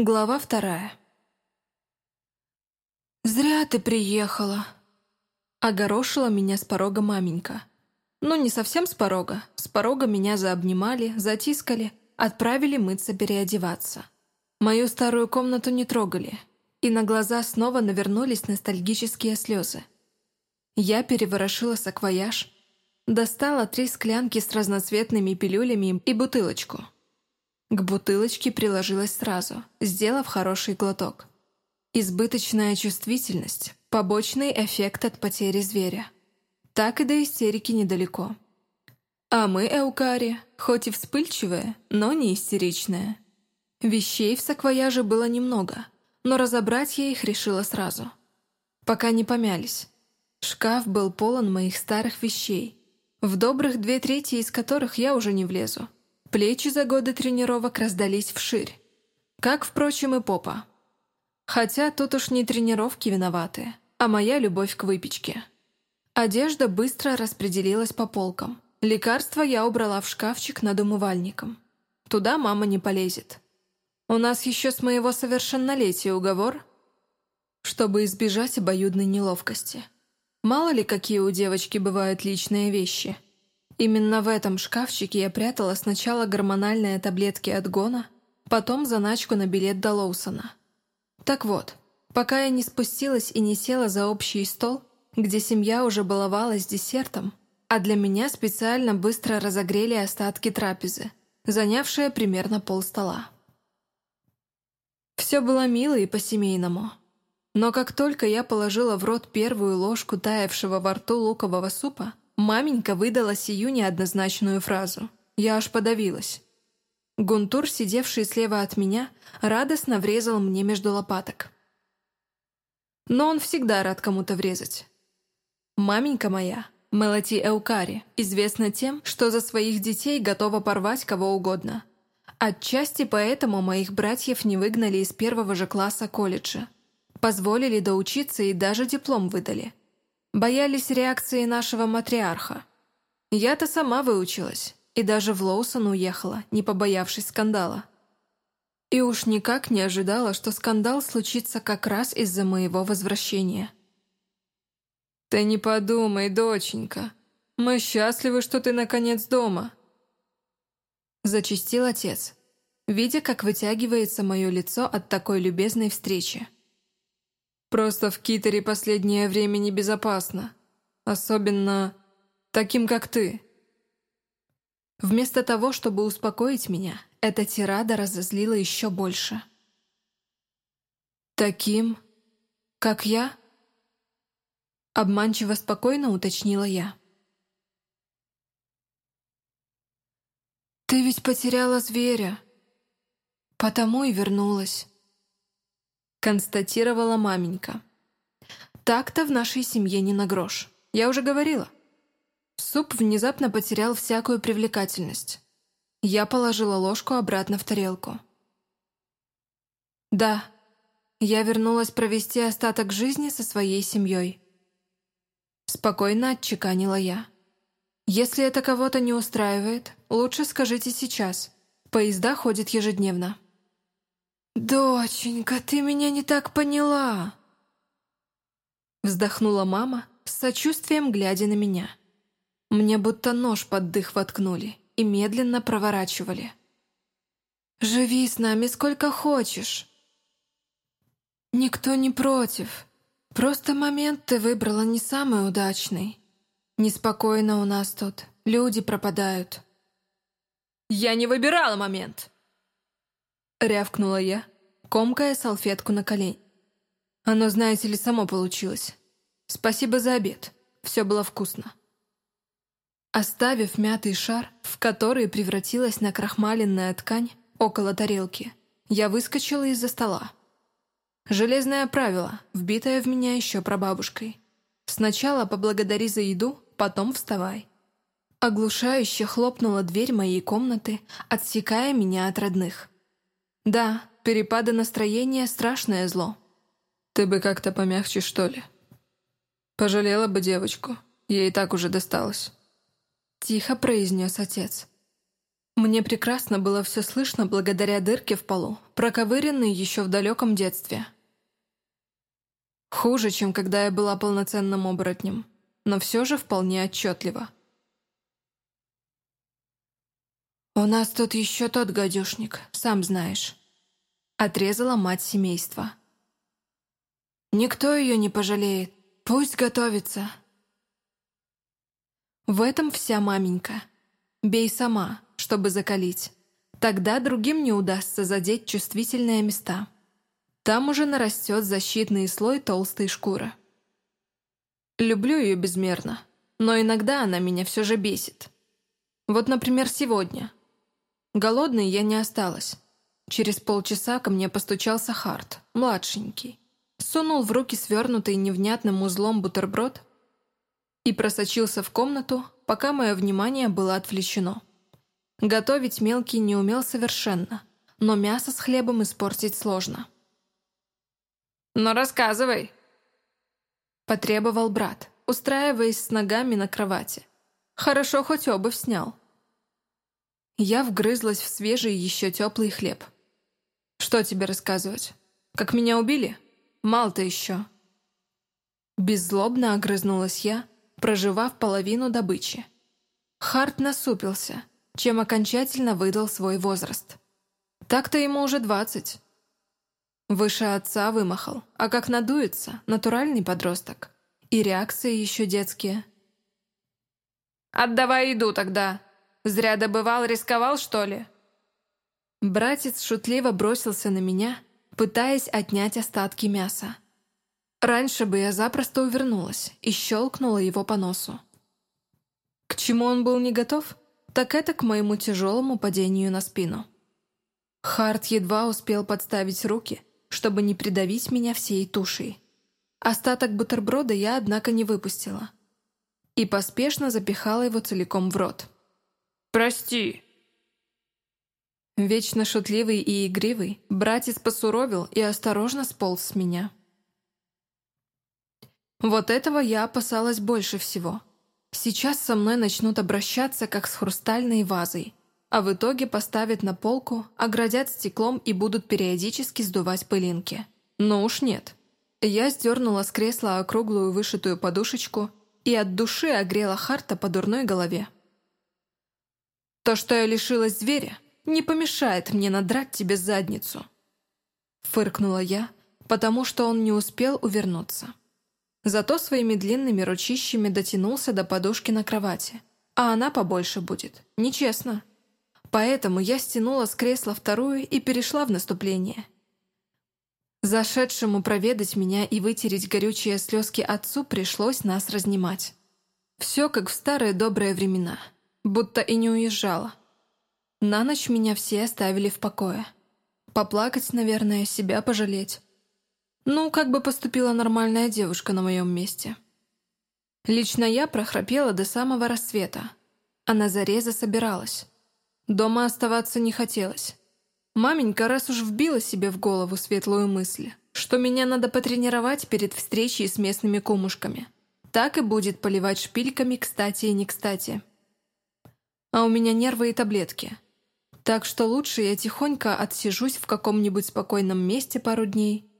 Глава вторая. «Зря ты приехала», — огорошила меня с порога маменька. Ну, не совсем с порога. С порога меня заобнимали, затискали, отправили мыться переодеваться. Мою старую комнату не трогали, и на глаза снова навернулись ностальгические слезы. Я переворошила саквояж, достала три склянки с разноцветными пилюлями и бутылочку — к бутылочке приложилась сразу, сделав хороший глоток. Избыточная чувствительность – побочный эффект от потери зверя. Так и до истерики недалеко. А мы, Эукари, хоть и вспыльчивые, но не истеричные. Вещей в саквояже было немного, но разобрать я их решила сразу. Пока не помялись. Шкаф был полон моих старых вещей, в добрых две трети из которых я уже не влезу. Плечи за годы тренировок раздались вширь. Как, впрочем, и попа. Хотя тут уж не тренировки виноваты, а моя любовь к выпечке. Одежда быстро распределилась по полкам. Лекарства я убрала в шкафчик над умывальником. Туда мама не полезет. У нас еще с моего совершеннолетия уговор, чтобы избежать обоюдной неловкости. Мало ли, какие у девочки бывают личные вещи – Именно в этом шкафчике я прятала сначала гормональные таблетки от Гона, потом заначку на билет до Лоусона. Так вот, пока я не спустилась и не села за общий стол, где семья уже баловалась десертом, а для меня специально быстро разогрели остатки трапезы, занявшие примерно полстола. Все было мило и по-семейному. Но как только я положила в рот первую ложку таявшего во рту лукового супа, Маменька выдала сию неоднозначную фразу. Я аж подавилась. Гунтур, сидевший слева от меня, радостно врезал мне между лопаток. Но он всегда рад кому-то врезать. Маменька моя, Мелати Эукари, известна тем, что за своих детей готова порвать кого угодно. Отчасти поэтому моих братьев не выгнали из первого же класса колледжа. Позволили доучиться и даже диплом выдали. Боялись реакции нашего матриарха. Я-то сама выучилась, и даже в Лоусон уехала, не побоявшись скандала. И уж никак не ожидала, что скандал случится как раз из-за моего возвращения. «Ты не подумай, доченька. Мы счастливы, что ты наконец дома», — зачистил отец, видя, как вытягивается мое лицо от такой любезной встречи. Просто в Китере последнее время небезопасно. Особенно таким, как ты. Вместо того, чтобы успокоить меня, эта тирада разозлила еще больше. «Таким, как я?» Обманчиво спокойно уточнила я. «Ты ведь потеряла зверя, потому и вернулась» констатировала маменька. Так-то в нашей семье не на грош. Я уже говорила. Суп внезапно потерял всякую привлекательность. Я положила ложку обратно в тарелку. Да, я вернулась провести остаток жизни со своей семьей. Спокойно отчеканила я. Если это кого-то не устраивает, лучше скажите сейчас. Поезда ходят ежедневно. «Доченька, ты меня не так поняла!» Вздохнула мама, с сочувствием глядя на меня. Мне будто нож под дых воткнули и медленно проворачивали. «Живи с нами сколько хочешь!» «Никто не против. Просто момент ты выбрала не самый удачный. Неспокойно у нас тут, люди пропадают». «Я не выбирала момент!» Рявкнула я, комкая салфетку на колень. Оно, знаете ли, само получилось. Спасибо за обед. Все было вкусно. Оставив мятый шар, в который превратилась на крахмаленная ткань около тарелки, я выскочила из-за стола. Железное правило, вбитое в меня еще прабабушкой. Сначала поблагодари за еду, потом вставай. Оглушающе хлопнула дверь моей комнаты, отсекая меня от родных. Да, перепады настроения — страшное зло. Ты бы как-то помягче, что ли? Пожалела бы девочку, ей и так уже досталось. Тихо произнес отец. Мне прекрасно было все слышно благодаря дырке в полу, проковыренной еще в далеком детстве. Хуже, чем когда я была полноценным оборотнем, но все же вполне отчетливо. «У нас тут еще тот гадюшник, сам знаешь», — отрезала мать семейства. «Никто ее не пожалеет, пусть готовится». В этом вся маменька. Бей сама, чтобы закалить. Тогда другим не удастся задеть чувствительные места. Там уже нарастет защитный слой толстой шкуры. Люблю ее безмерно, но иногда она меня все же бесит. Вот, например, сегодня. Голодной я не осталась. Через полчаса ко мне постучался Харт, младшенький. Сунул в руки свернутый невнятным узлом бутерброд и просочился в комнату, пока мое внимание было отвлечено. Готовить мелкий не умел совершенно, но мясо с хлебом испортить сложно. «Ну, рассказывай!» Потребовал брат, устраиваясь с ногами на кровати. Хорошо хоть обувь снял. Я вгрызлась в свежий еще теплый хлеб. «Что тебе рассказывать? Как меня убили? Мало-то еще». Беззлобно огрызнулась я, проживав половину добычи. Харт насупился, чем окончательно выдал свой возраст. Так-то ему уже двадцать. Выше отца вымахал, а как надуется, натуральный подросток. И реакции еще детские. «Отдавай еду тогда. Зря добывал, рисковал, что ли?» Братец шутливо бросился на меня, пытаясь отнять остатки мяса. Раньше бы я запросто увернулась и щелкнула его по носу. К чему он был не готов? Так это к моему тяжелому падению на спину. Харт едва успел подставить руки, чтобы не придавить меня всей тушей. Остаток бутерброда я, однако, не выпустила. И поспешно запихала его целиком в рот. «Прости!» Вечно шутливый и игривый, братец посуровил и осторожно сполз с меня. Вот этого я опасалась больше всего. Сейчас со мной начнут обращаться, как с хрустальной вазой, а в итоге поставят на полку, оградят стеклом и будут периодически сдувать пылинки. Но уж нет. Я сдернула с кресла округлую вышитую подушечку и от души огрела Харта по дурной голове. «То, что я лишилась зверя, не помешает мне надрать тебе задницу», фыркнула я, потому что он не успел увернуться. Зато своими длинными ручищами дотянулся до подушки на кровати. А она побольше будет. Нечестно. Поэтому я стянула с кресла вторую и перешла в наступление. Зашедшему проведать меня и вытереть горючие слезки отцу пришлось нас разнимать. Все как в старые добрые времена. Будто и не уезжала. На ночь меня все оставили в покое. Поплакать, наверное, себя пожалеть. Ну, как бы поступила нормальная девушка на моем месте. Лично я прохрапела до самого рассвета, а на заре засобиралась. Дома оставаться не хотелось. Маменька раз уж вбила себе в голову светлую мысль, что меня надо потренировать перед встречей с местными кумушками. Так и будет поливать шпильками кстати и не кстати. А у меня нервы и таблетки. Так что лучше я тихонько отсижусь в каком-нибудь спокойном месте пару дней,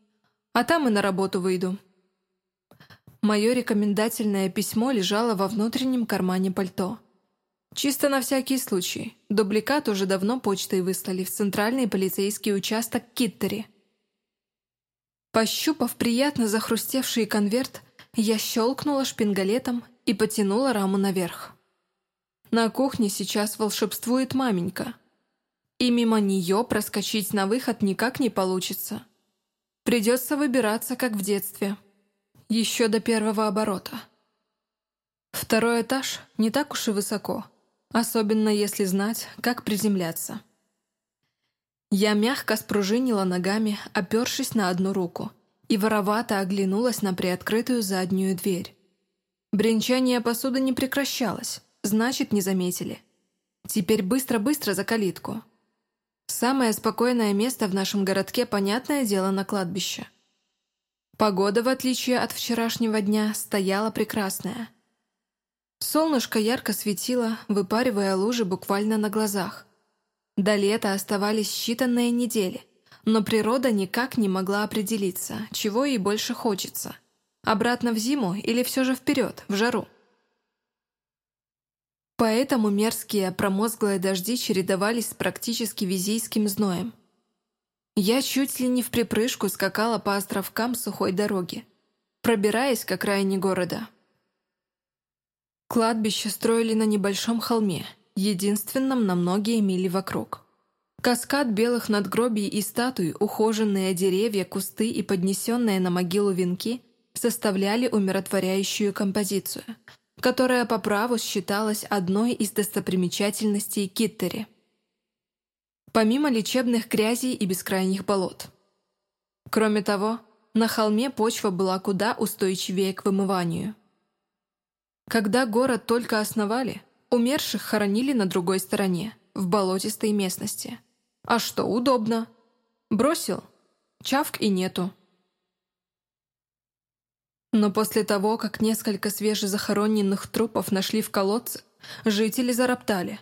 а там и на работу выйду. Мое рекомендательное письмо лежало во внутреннем кармане пальто. Чисто на всякий случай. Дубликат уже давно почтой выслали в центральный полицейский участок Киттери. Пощупав приятно захрустевший конверт, я щелкнула шпингалетом и потянула раму наверх. На кухне сейчас волшебствует маменька. И мимо нее проскочить на выход никак не получится. Придется выбираться, как в детстве. Еще до первого оборота. Второй этаж не так уж и высоко, особенно если знать, как приземляться. Я мягко спружинила ногами, опершись на одну руку, и воровато оглянулась на приоткрытую заднюю дверь. Бренчание посуды не прекращалось, значит, не заметили. Теперь быстро-быстро за калитку. Самое спокойное место в нашем городке, понятное дело, на кладбище. Погода, в отличие от вчерашнего дня, стояла прекрасная. Солнышко ярко светило, выпаривая лужи буквально на глазах, До лета оставались считанные недели, но природа никак не могла определиться, чего ей больше хочется. Обратно в зиму или все же вперед, в жару. Поэтому мерзкие промозглые дожди чередовались с практически визийским зноем. Я чуть ли не в припрыжку скакала по островкам сухой дороги, пробираясь к окраине города. Кладбище строили на небольшом холме, единственном на многие мили вокруг. Каскад белых надгробий и статуй, ухоженные деревья, кусты и поднесенные на могилу венки составляли умиротворяющую композицию – которая по праву считалась одной из достопримечательностей Киттери. Помимо лечебных грязей и бескрайних болот. Кроме того, на холме почва была куда устойчивее к вымыванию. Когда город только основали, умерших хоронили на другой стороне, в болотистой местности. А что, удобно. Бросил, чавк и нету. Но после того, как несколько свежезахороненных трупов нашли в колодце, жители зароптали.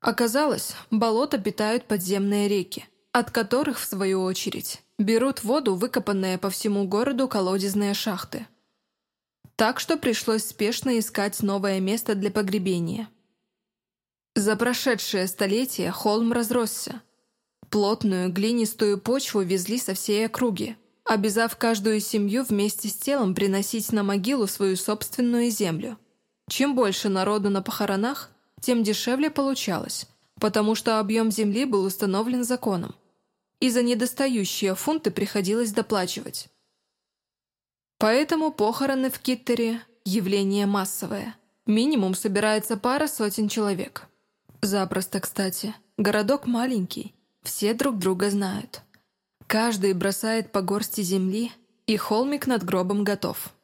Оказалось, болото питают подземные реки, от которых, в свою очередь, берут воду выкопанные по всему городу колодезные шахты. Так что пришлось спешно искать новое место для погребения. За прошедшее столетие холм разросся. Плотную глинистую почву везли со всей округи, обязав каждую семью вместе с телом приносить на могилу свою собственную землю. Чем больше народу на похоронах, тем дешевле получалось, потому что объем земли был установлен законом. И за недостающие фунты приходилось доплачивать. Поэтому похороны в Киттере – явление массовое. Минимум собирается пара сотен человек. Запросто, кстати. Городок маленький, все друг друга знают. Каждый бросает по горсти земли, и холмик над гробом готов.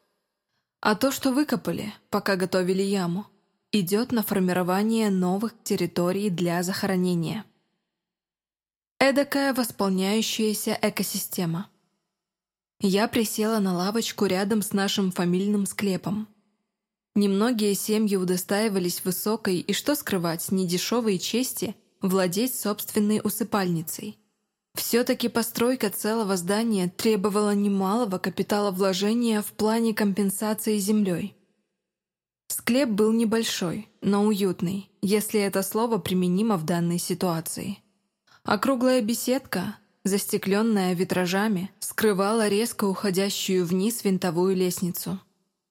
А то, что выкопали, пока готовили яму, идет на формирование новых территорий для захоронения. Эдакая восполняющаяся экосистема. Я присела на лавочку рядом с нашим фамильным склепом. Немногие семьи удостаивались высокой и, что скрывать, недешевой чести владеть собственной усыпальницей – все-таки постройка целого здания требовала немалого капитала вложения в плане компенсации землей. Склеп был небольшой, но уютный, если это слово применимо в данной ситуации. Округлая беседка, застекленная витражами, скрывала резко уходящую вниз винтовую лестницу.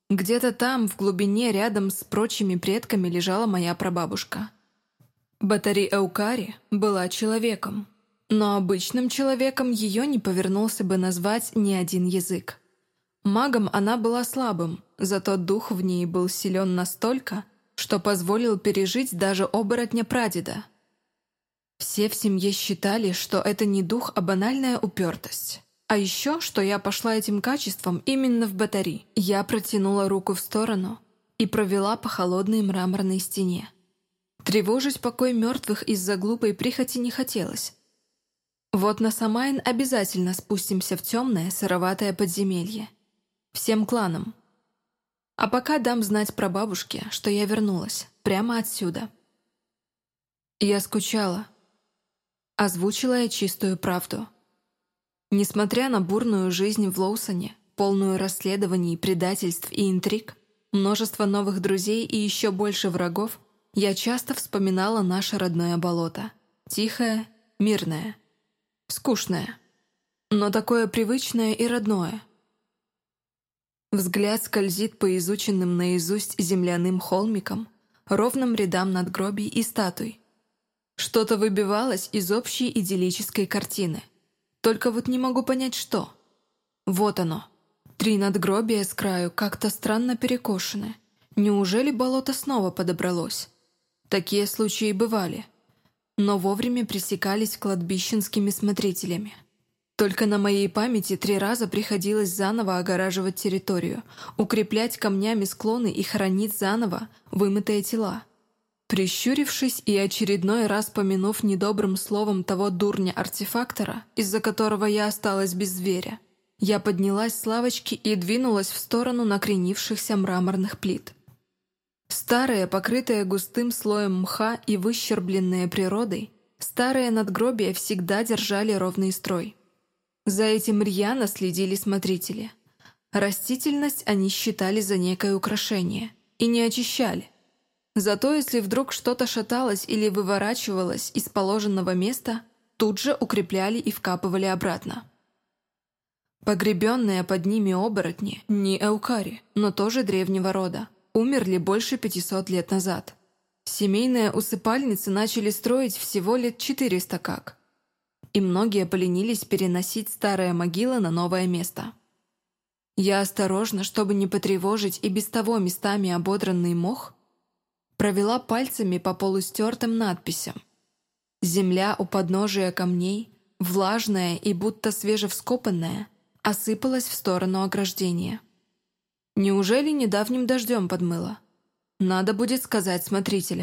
Где-то там, в глубине, рядом с прочими предками, лежала моя прабабушка. Батари Эукари была человеком, но обычным человеком ее не повернулся бы назвать ни один язык. Магом она была слабым, зато дух в ней был силен настолько, что позволил пережить даже оборотня прадеда. Все в семье считали, что это не дух, а банальная упертость. А еще, что я пошла этим качеством именно в батареи. Я протянула руку в сторону и провела по холодной мраморной стене. Тревожить покой мертвых из-за глупой прихоти не хотелось, вот на Самайн обязательно спустимся в темное, сыроватое подземелье. Всем кланам. А пока дам знать про бабушке, что я вернулась, прямо отсюда. Я скучала. Озвучила я чистую правду. Несмотря на бурную жизнь в Лоусоне, полную расследований, предательств и интриг, множество новых друзей и еще больше врагов, я часто вспоминала наше родное болото. Тихое, мирное – Скучное. Но такое привычное и родное. Взгляд скользит по изученным наизусть земляным холмикам, ровным рядам надгробий и статуй. Что-то выбивалось из общей идиллической картины. Только вот не могу понять, что. Вот оно. Три надгробия с краю как-то странно перекошены. Неужели болото снова подобралось? Такие случаи бывали но вовремя пресекались кладбищенскими смотрителями. Только на моей памяти три раза приходилось заново огораживать территорию, укреплять камнями склоны и хоронить заново вымытые тела. Прищурившись и очередной раз помянув недобрым словом того дурня-артефактора, из-за которого я осталась без зверя, я поднялась с лавочки и двинулась в сторону накренившихся мраморных плит. Старые, покрытые густым слоем мха и выщербленные природой, Старые надгробия всегда держали ровный строй. За этим рьяно следили смотрители. Растительность они считали за некое украшение и не очищали. Зато если вдруг что-то шаталось или выворачивалось из положенного места, тут же укрепляли и вкапывали обратно. Погребенные под ними оборотни, не эукари, но тоже древнего рода, умерли больше 500 лет назад. Семейные усыпальницы начали строить всего лет 400 как. И многие поленились переносить старые могилы на новое место. Я осторожно, чтобы не потревожить и без того местами ободранный мох, провела пальцами по полустертым надписям. Земля у подножия камней, влажная и будто свежевскопанная, осыпалась в сторону ограждения. Неужели недавним дождем подмыло? Надо будет сказать смотрителям.